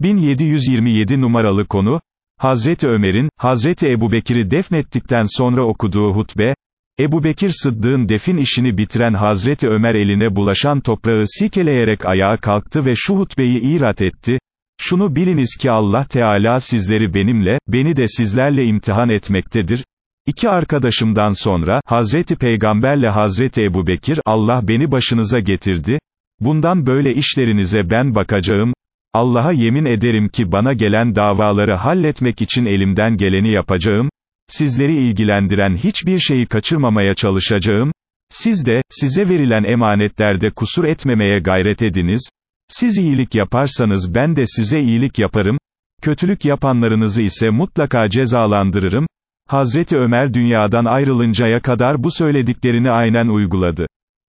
1727 numaralı konu, Hazreti Ömer'in, Hazreti Ebubekir'i defnettikten sonra okuduğu hutbe, Ebu Bekir Sıddık'ın defin işini bitiren Hazreti Ömer eline bulaşan toprağı silkeleyerek ayağa kalktı ve şu hutbeyi irat etti, şunu biliniz ki Allah Teala sizleri benimle, beni de sizlerle imtihan etmektedir, İki arkadaşımdan sonra, Hazreti Peygamberle Hazreti Ebu Bekir, Allah beni başınıza getirdi, bundan böyle işlerinize ben bakacağım, Allah'a yemin ederim ki bana gelen davaları halletmek için elimden geleni yapacağım, sizleri ilgilendiren hiçbir şeyi kaçırmamaya çalışacağım, siz de, size verilen emanetlerde kusur etmemeye gayret ediniz, siz iyilik yaparsanız ben de size iyilik yaparım, kötülük yapanlarınızı ise mutlaka cezalandırırım, Hazreti Ömer dünyadan ayrılıncaya kadar bu söylediklerini aynen uyguladı.